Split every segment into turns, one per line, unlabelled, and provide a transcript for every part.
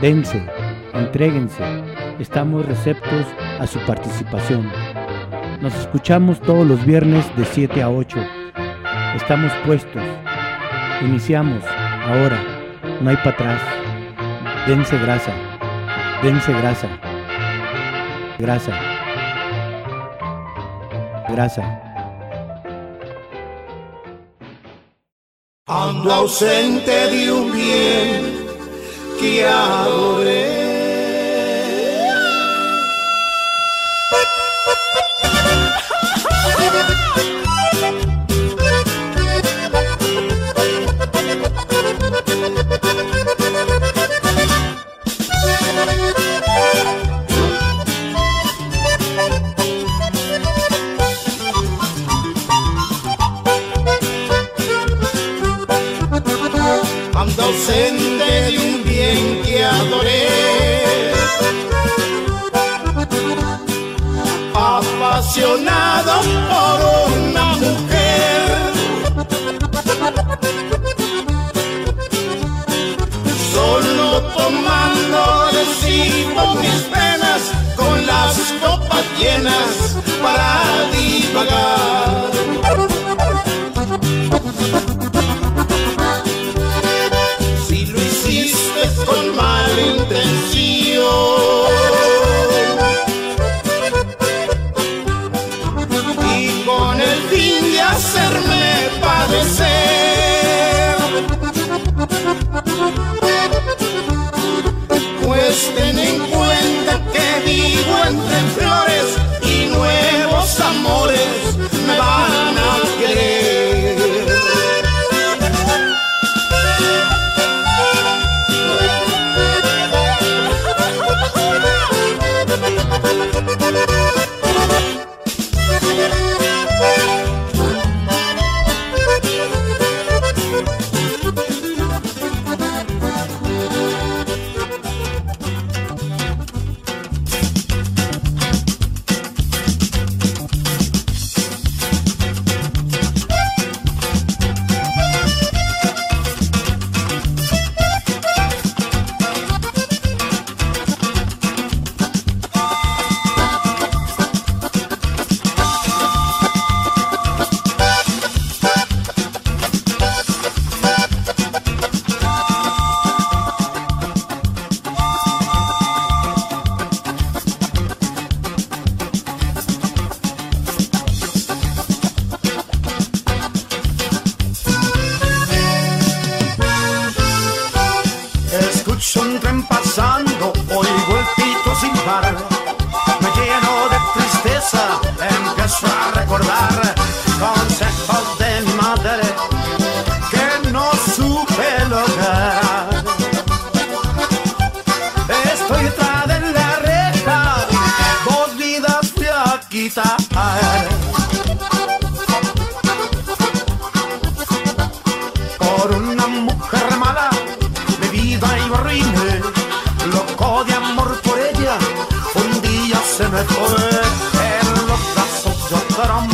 Dense, entréguense, estamos receptos a su participación. Nos escuchamos todos los viernes de 7 a 8. Estamos puestos. Iniciamos. Ahora. No hay para atrás. Dense grasa. Dense grasa. Grasa. Grasa.
Ando ausente de un bien que adoré. Ando Apasionado por una mujer. Solo tomando recibo mis penas con las copas llenas para divagar.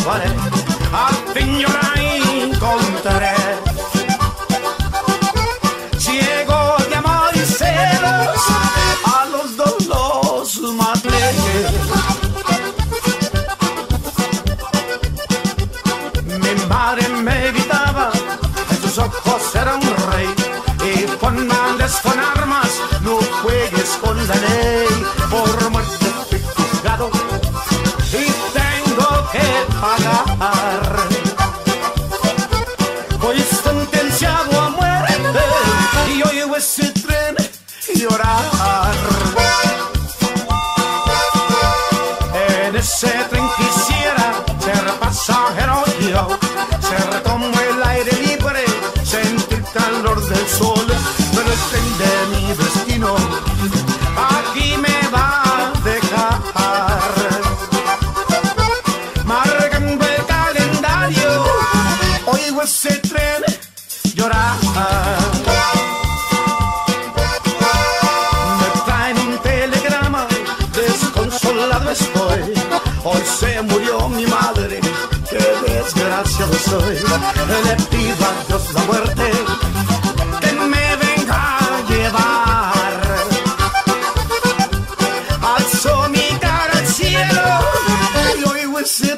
Trombaré, al fin yo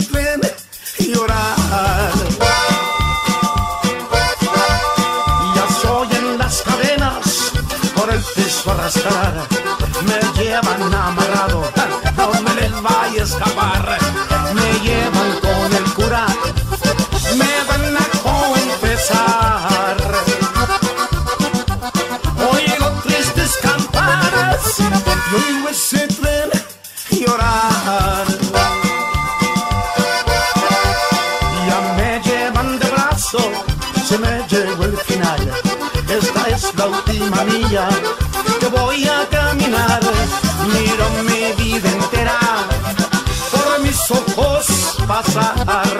cumplen y llorar. Ya soy en las cadenas por el piso arrastrar. Me llevan amarrado, no me les vaya a escapar. yo voy a caminar, miro mi vida entera por mis ojos pasar.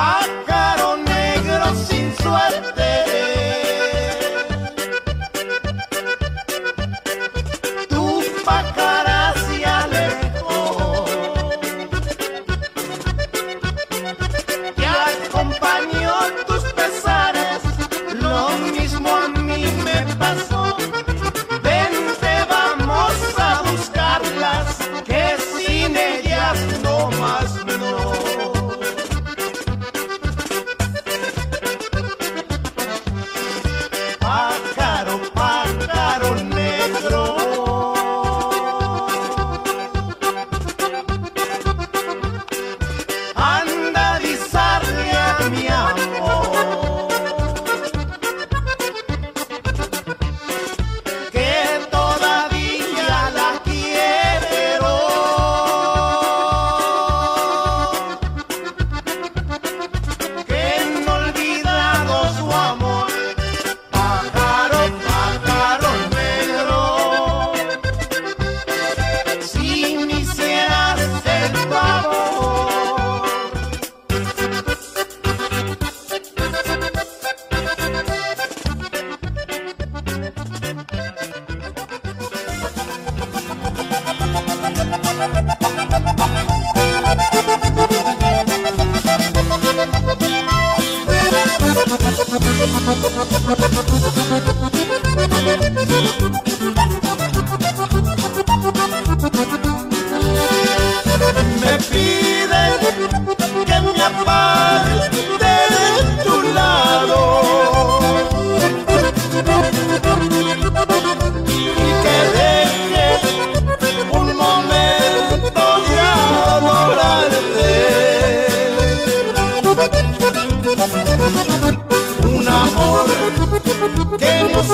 pájaro negro sin suerte.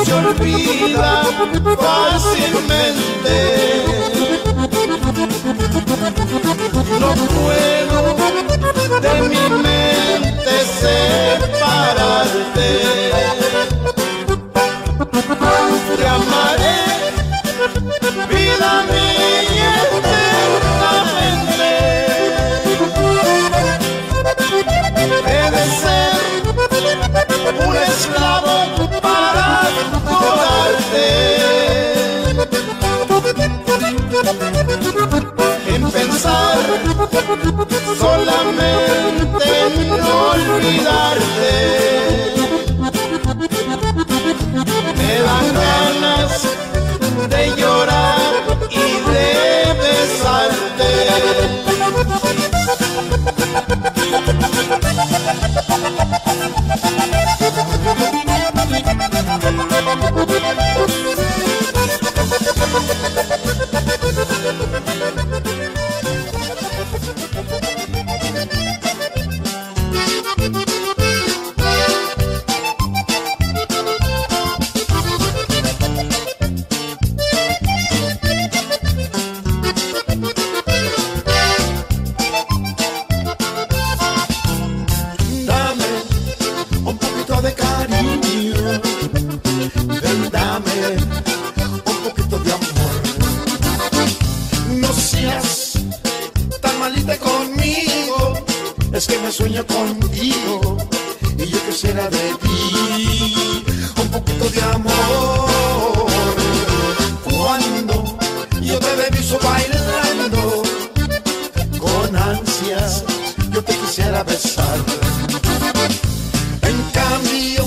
se olvida fácilmente. No puedo de mi mente separarte. Te amaré, vida mía eternamente. He de ser un esclavo. solamente olvidarte. Me dan ganas de llorar y de besarte. Me sueño contigo y yo quisiera de ti un poquito de amor. Cuando yo te visto bailando con ansias, yo te quisiera besar. En cambio,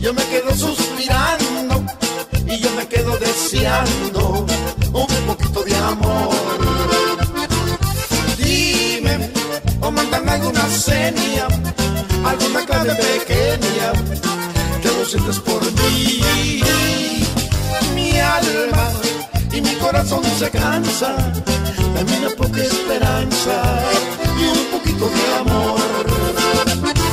yo me quedo suspirando y yo me quedo deseando alguna seña, alguna clave pequeña, que lo sientes por mí. Mi alma y mi corazón se cansa, dame una poca esperanza y un poquito de amor.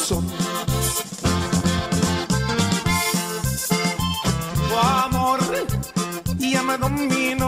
corazón. Tu amor ya me domina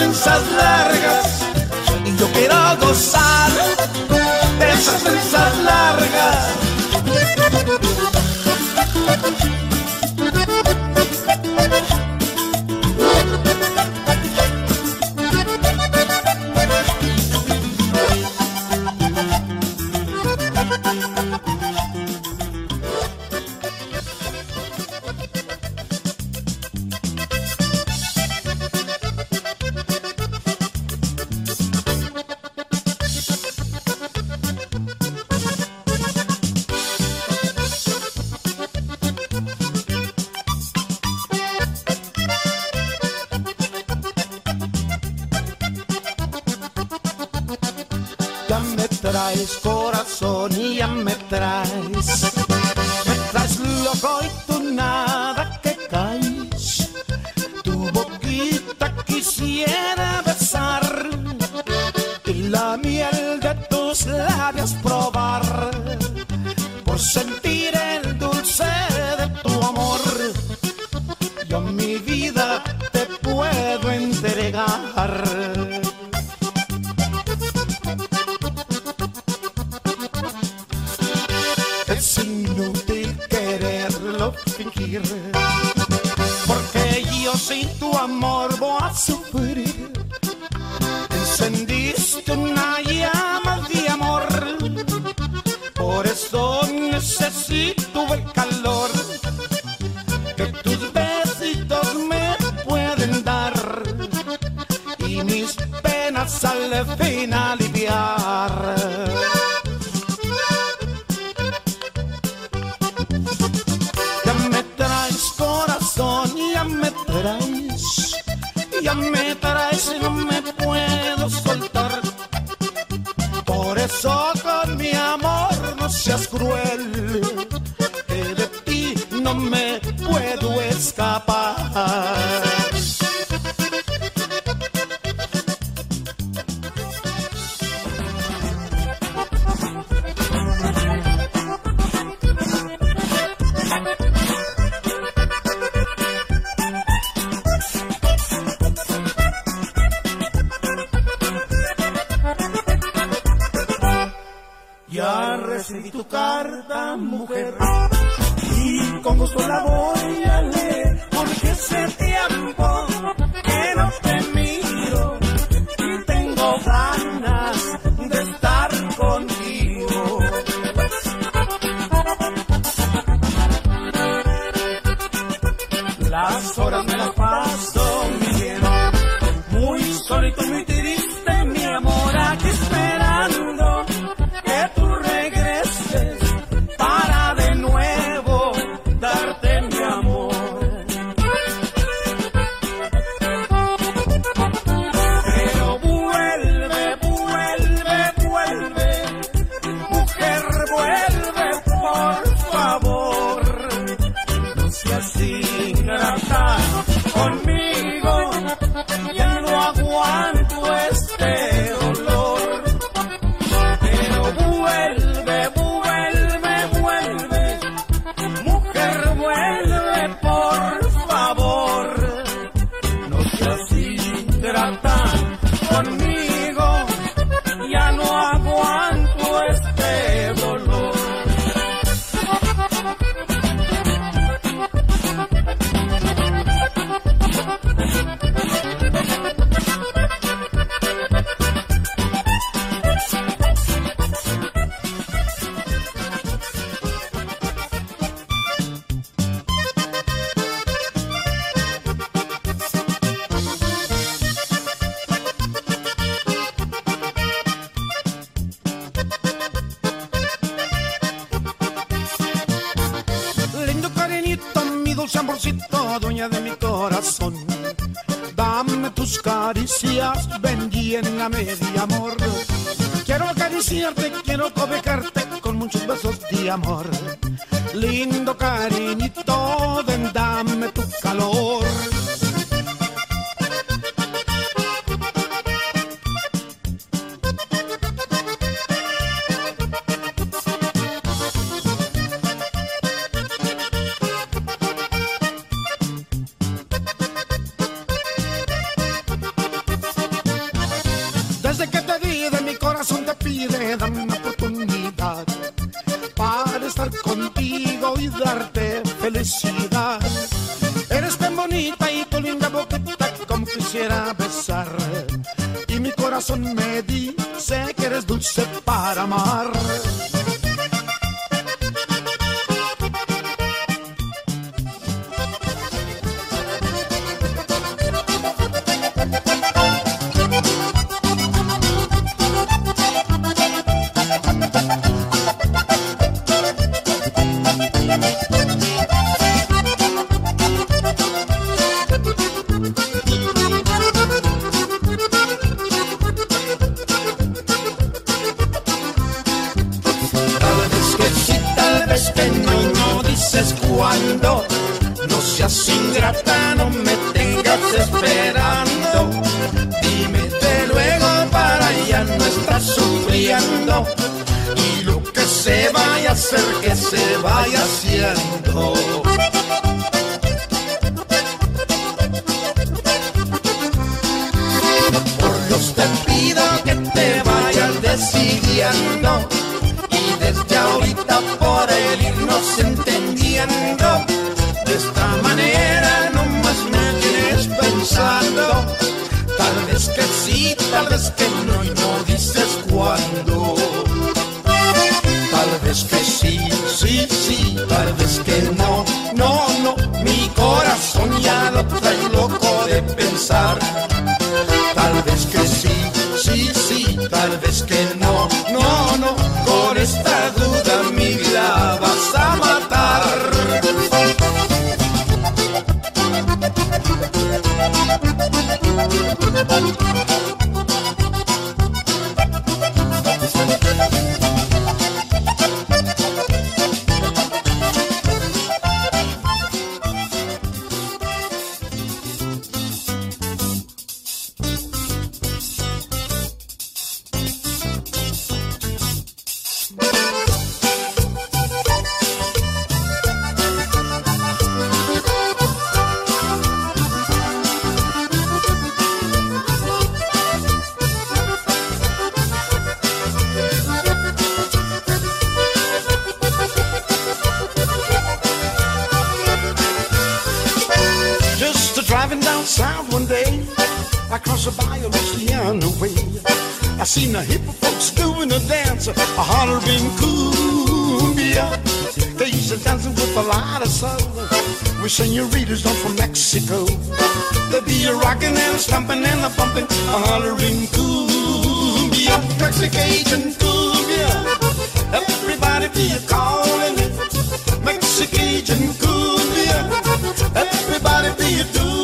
danzas largas y yo quiero gozar de esas me traes, ya me traes y no me puedo soltar. Por eso con mi amor no seas cruel. ser que se vaya haciendo. south one day, I across the bayou Louisiana way. I seen the hip folks doing a dance, a hollering cumbia. They used to dancing with a lot of soul. We senoritas down from Mexico. They be a rockin' and a stompin' and a bumpin', a hollering cumbia, Mexican cumbia. Everybody be a callin' it, Mexican cumbia. Everybody be a doin'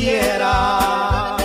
quiera.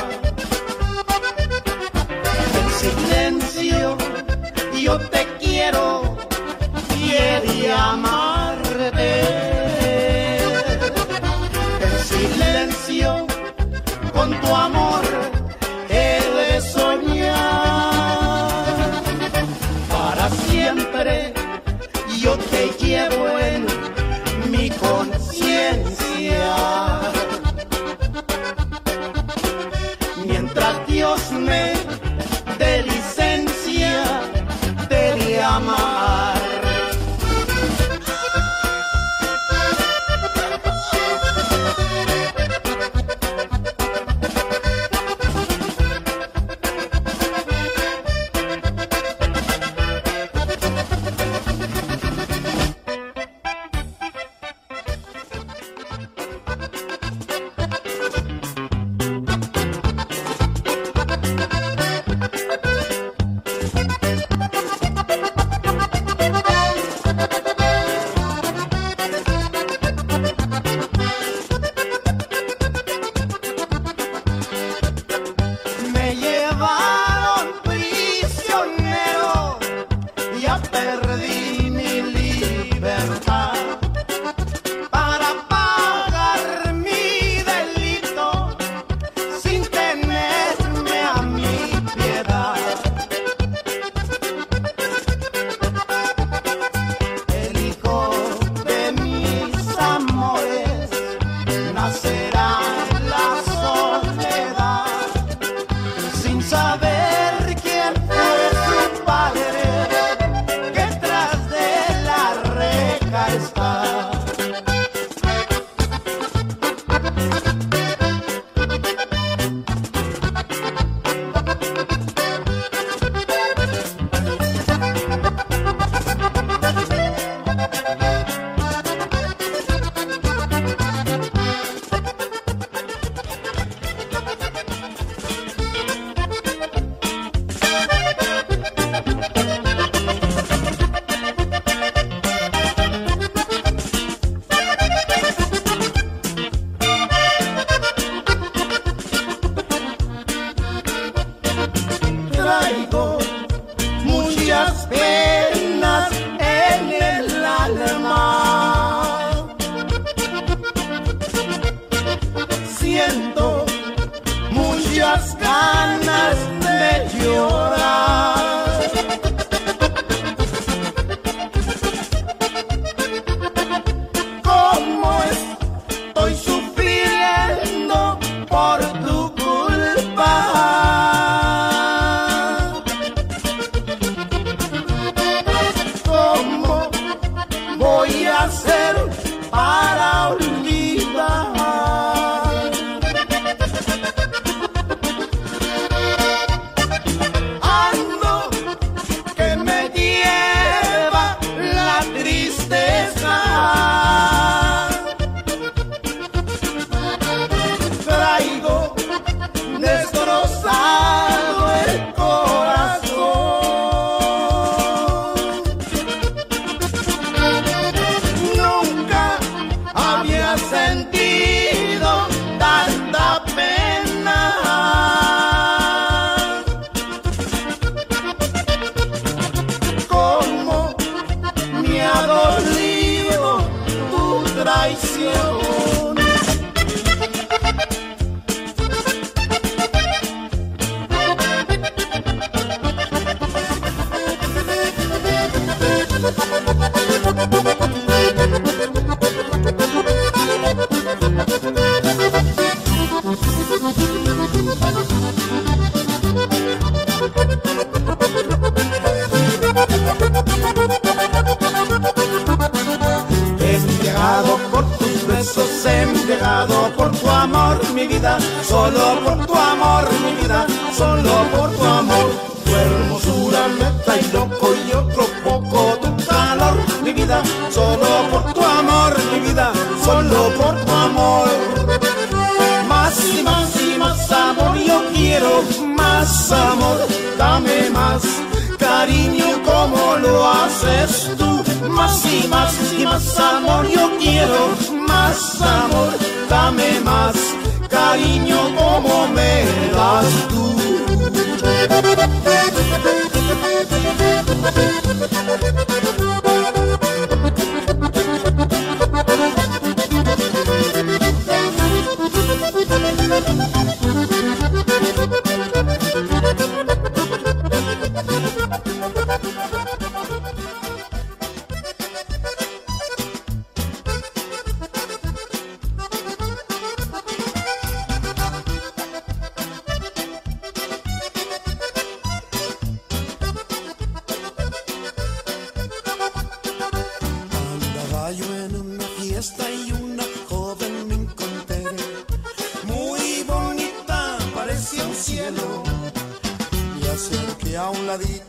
Joven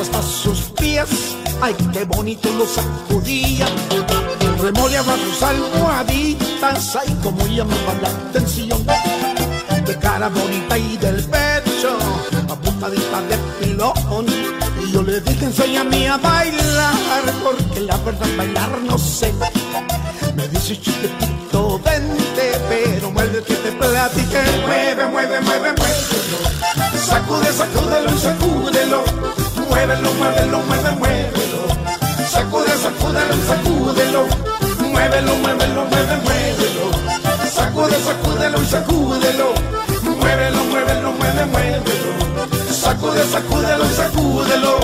hasta sus pies, ay qué bonito lo sacudía. Remoleaba sus almohaditas, ay como llamaba la atención. De cara bonita y del pecho, apuntadita de pilón. Y yo le dije, enséñame a bailar, porque la verdad bailar no sé. Me dice chiquitito, vente, pero mueve que te platique. Mueve, mueve, mueve, muévelo. Sacude, sacúdelo y sacúdelo. Muévelo, muévelo, mueve, muévelo. Sacude, sacúdelo sacúdelo. Muévelo, muévelo, mueve, muévelo. Sacude, sacúdelo sacúdelo. Muévelo, muévelo, mueve, muévelo. Sacude, sacúdelo sacúdelo.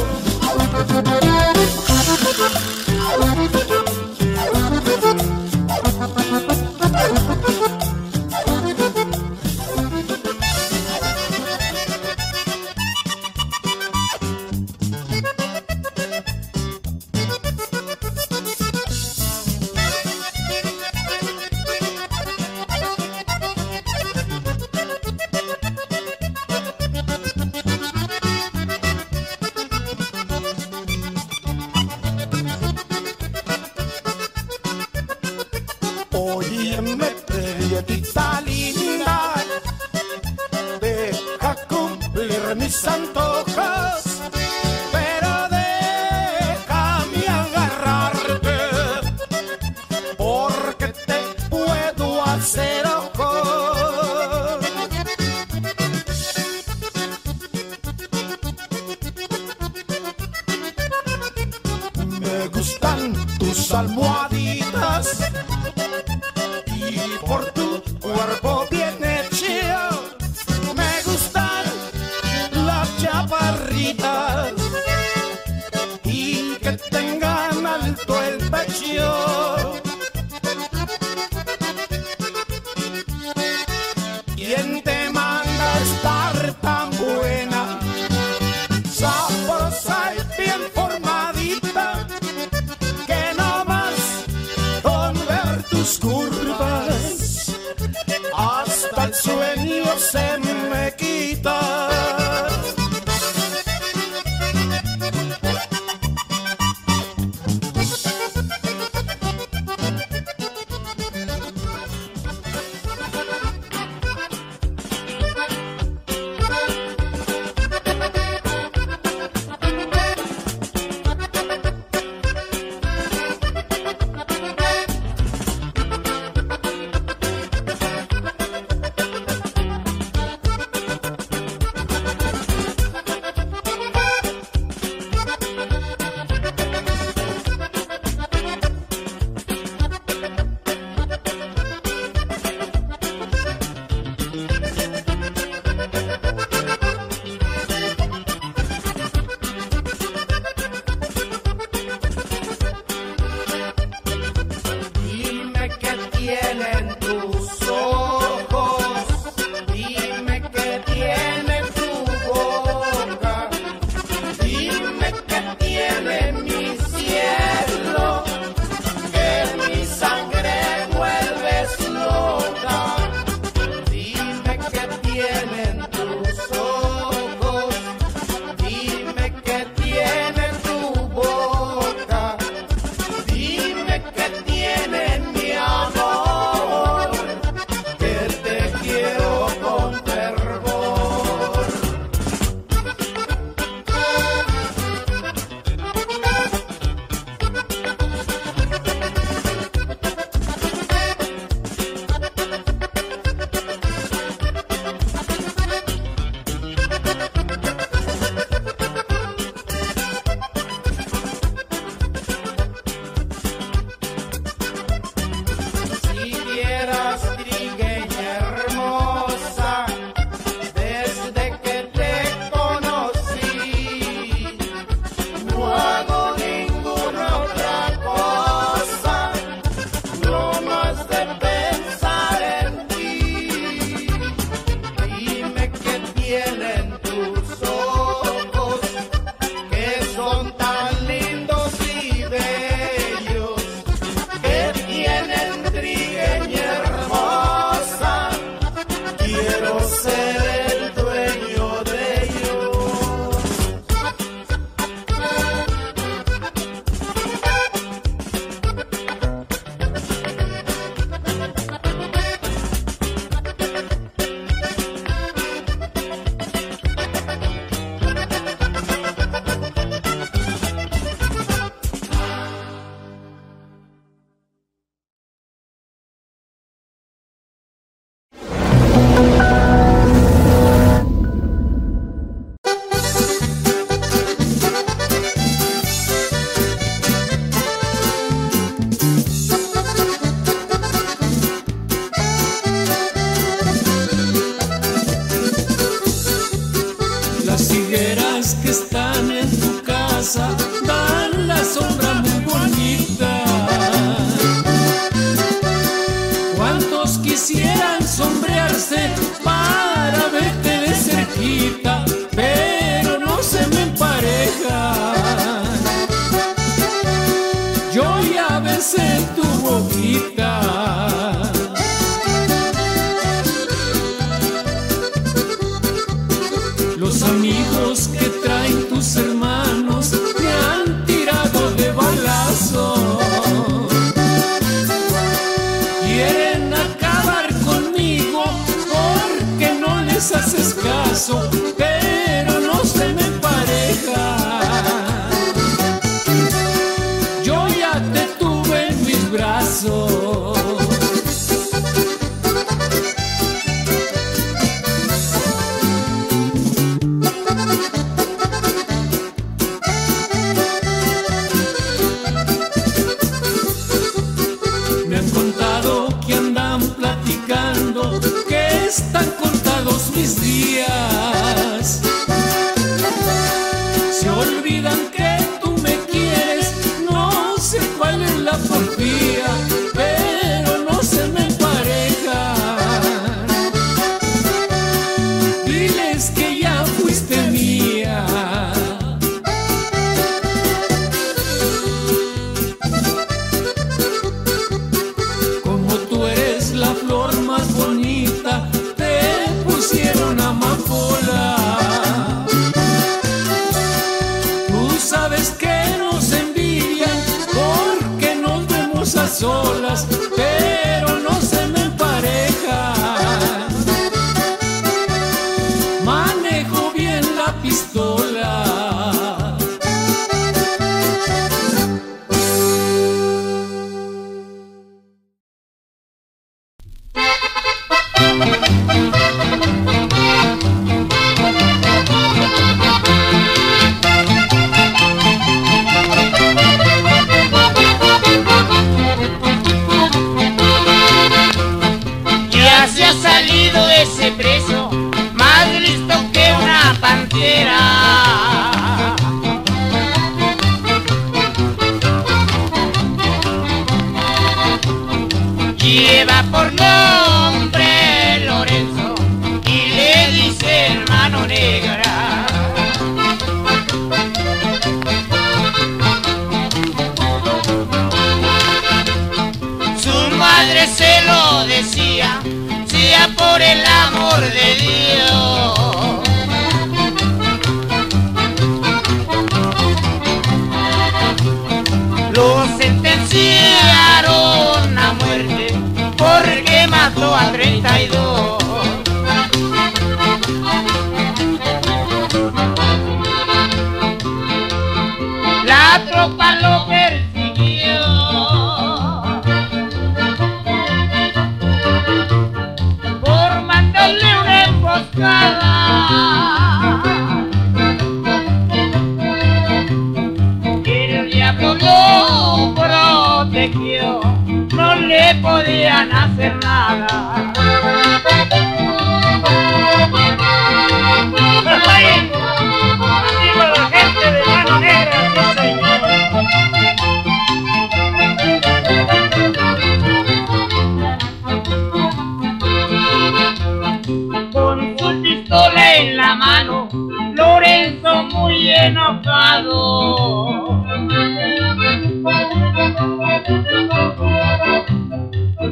pistola.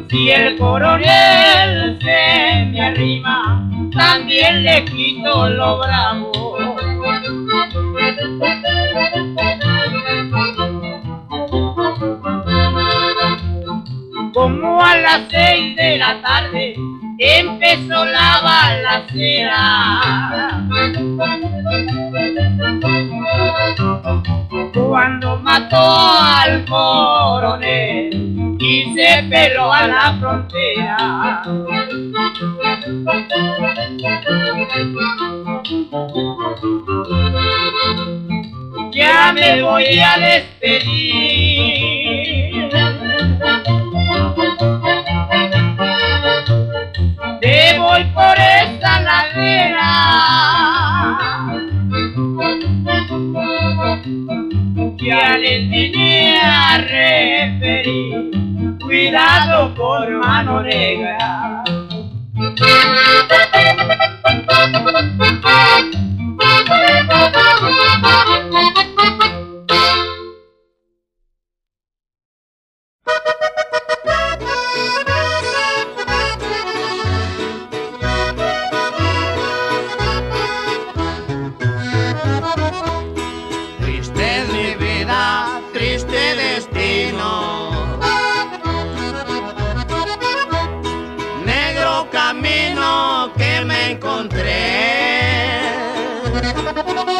Si el coronel se me arrima, también le quito lo bravo. Como a las seis de la tarde empezó la balacera. mató al coronel y se peló a la frontera. Ya me voy a despedir.
le vine a referir. Cuidado con mano negra.
Thank you.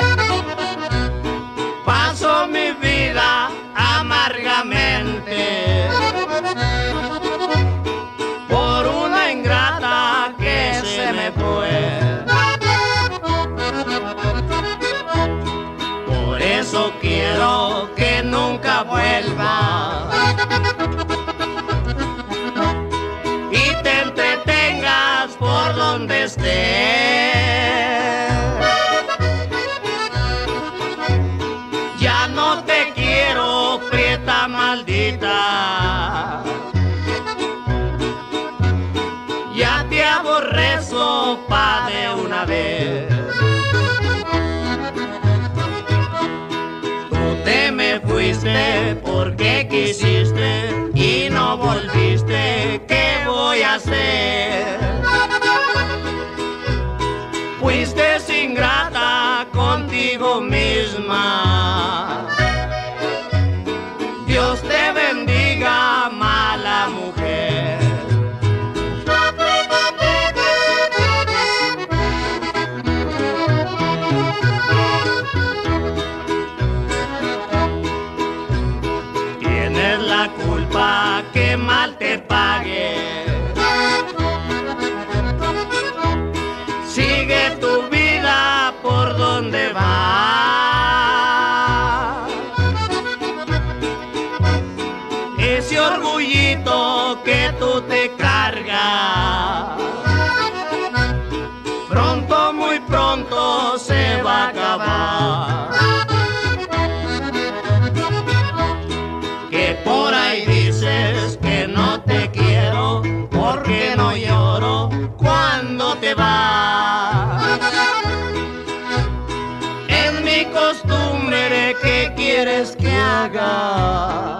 fuiste, por qué quisiste y no volviste, ¿qué voy a hacer? quieres que haga?